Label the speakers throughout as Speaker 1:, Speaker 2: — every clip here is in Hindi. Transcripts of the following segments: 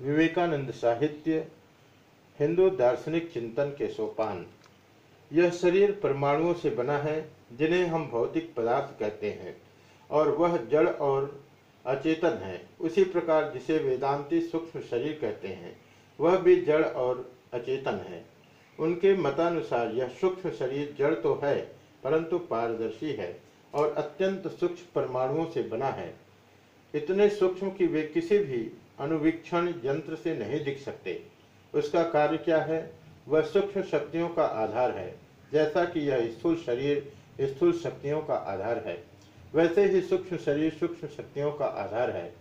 Speaker 1: विवेकानंद साहित्य, हिंदू दार्शनिक चिंतन के सोपान। यह शरीर परमाणुओं से बना है, जिन्हें हम भौतिक पदार्थ कहते हैं, और वह जड़ और अचेतन है। उसी प्रकार जिसे वेदांती सूक्ष्म शरीर कहते हैं, वह भी जड़ और अचेतन है। उनके मतानुसार यह सूक्ष्म शरीर जड़ तो है, परंतु पारदर्शी है, और अत्यंत सूक्ष्म परमाणुओं से बना है। इतने सूक्ष्म कि वे किसी भी अनुवीक्षण यंत्र से नहीं दिख सकते। उसका कार्य क्या है? वह सूक्ष्म शक्तियों का आधार है, जैसा कि यह स्थूल शरीर, स्थूल शक्तियों का आधार है। वैसे ही सूक्ष्म शरीर सूक्ष्म शक्तियों का आधार है,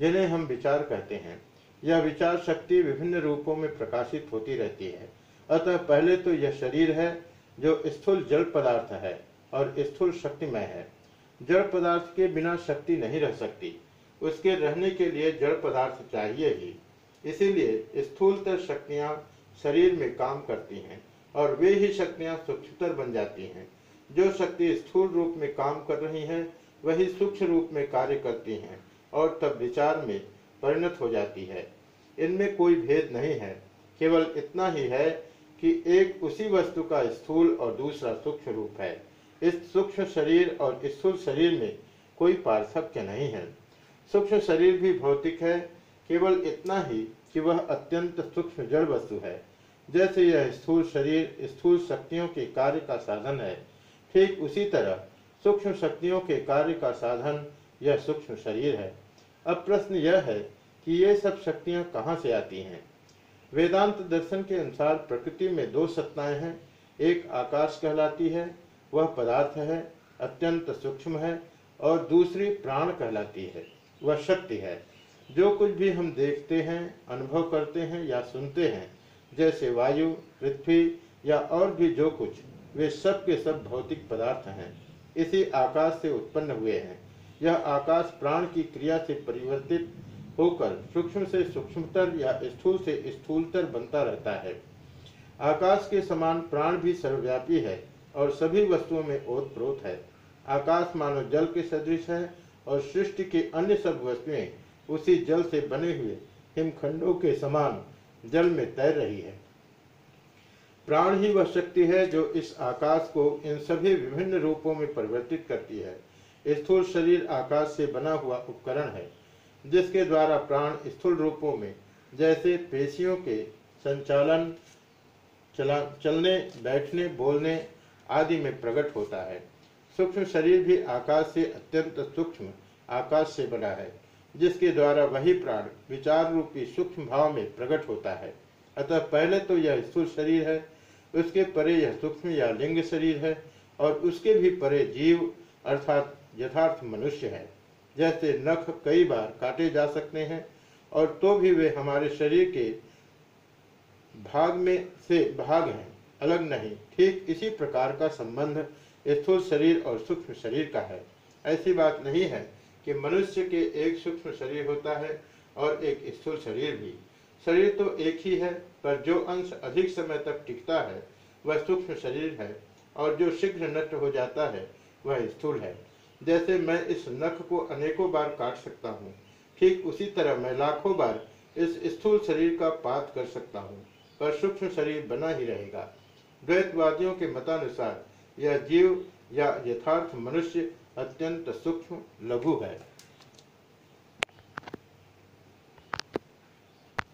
Speaker 1: जिन्हें हम विचार कहते हैं। यह विचार शक्ति विभिन्न रूपों में प्रकाशित होती रहती है। अतः पहले तो यह शरीर है, जो स्थूल जड़ पदार्थ है, और स्थूल शक्तिमय है। जड़ पदार्थ के बिना शक्ति नहीं रह सकती। उसके रहने के लिए जड़ पदार्थ चाहिए ही। इसीलिए स्थूलतर शक्तियाँ शरीर में काम करती हैं और वे ही शक्तियाँ सूक्ष्मतर बन जाती हैं। जो शक्ति स्थूल रूप में काम कर रही हैं, वही सूक्ष्म रूप में कार्य करती हैं और तब विचार में परिणत हो जाती है। इनमें कोई भेद नहीं है। केवल इतना ही है कि एक उसी वस्तु का स्थूल और दूसरा सूक्ष्म रूप है। इस सूक्ष्म शरीर और स्थूल शरीर में कोई पार्थक्य नहीं है। सूक्ष्म शरीर भी भौतिक है, केवल इतना ही कि वह अत्यंत सूक्ष्म जड़ वस्तु है। जैसे यह स्थूल शरीर, स्थूल शक्तियों के कार्य का साधन है, ठीक उसी तरह सूक्ष्म शक्तियों के कार्य का साधन यह सूक्ष्म शरीर है। अब प्रश्न यह है कि ये सब शक्तियाँ कहाँ से आती हैं? वेदांत दर्शन के अनुसार प्रकृति में दो सत्ताएँ हैं, एक आकाश कहलाती है, वह पदार्थ है, अत्यंत सूक्ष्म है, और दूसरी प्राण कहलाती है। वह शक्ति है। जो कुछ भी हम देखते हैं, अनुभव करते हैं या सुनते हैं, जैसे वायु, पृथ्वी या और भी जो कुछ, वे सब के सब भौतिक पदार्थ हैं। इसी आकाश से उत्पन्न हुए हैं। यह आकाश प्राण की क्रिया से परिवर्तित होकर सूक्ष्म से सूक्ष्मतर या स्थूल से स्थूलतर बनता रहता है। आकाश के समान प्राण भी सर्वव्यापी है और सभी वस्तुओं में ओत प्रोत है। आकाश मानव जल के सदृश है और सृष्टि के अन्य सब वस्तुएँ उसी जल से बने हुए हिमखंडों के समान जल में तैर रही है। प्राण ही वह शक्ति है जो इस आकाश को इन सभी विभिन्न रूपों में परिवर्तित करती है। स्थूल शरीर आकाश से बना हुआ उपकरण है, जिसके द्वारा प्राण स्थूल रूपों में, जैसे पेशियों के संचालन, चला, चलने, बैठने, बोलने आदि में प्रकट होता है। सूक्ष्म शरीर भी आकाश से अत्यंत सूक्ष्म आकाश से बना है, जिसके द्वारा वही प्राण विचार रूपी सूक्ष्म भाव में प्रकट होता है। अतः पहले तो यह स्थूल शरीर है, उसके परे यह सूक्ष्म या लिंग शरीर है, और उसके भी परे जीव अर्थात यथार्थ मनुष्य है। जैसे नख कई बार काटे जा सकते हैं, और तो भी वे हमारे शरीर के भाग में से भाग हैं, अलग नहीं। ठीक इसी प्रकार का संबंध स्थूल शरीर और सूक्ष्म शरीर का है। ऐसी बात नहीं है कि मनुष्य के एक सूक्ष्म शरीर होता है और एक स्थूल शरीर भी। शरीर तो एक ही है, पर जो अंश अधिक समय तक टिकता है, वह सूक्ष्म शरीर है, और जो शीघ्र नष्ट हो जाता है, वह स्थूल है। जैसे मैं इस नख को अनेकों बार काट सकता हूँ, ठीक उसी तरह मैं लाखों बार इस स्थूल शरीर का पात कर सकता हूँ, पर सूक्ष्म शरीर बना ही रहेगा। द्वैतवादियों के मतानुसार यह जीव या यथार्थ मनुष्य अत्यंत सूक्ष्म लघु है।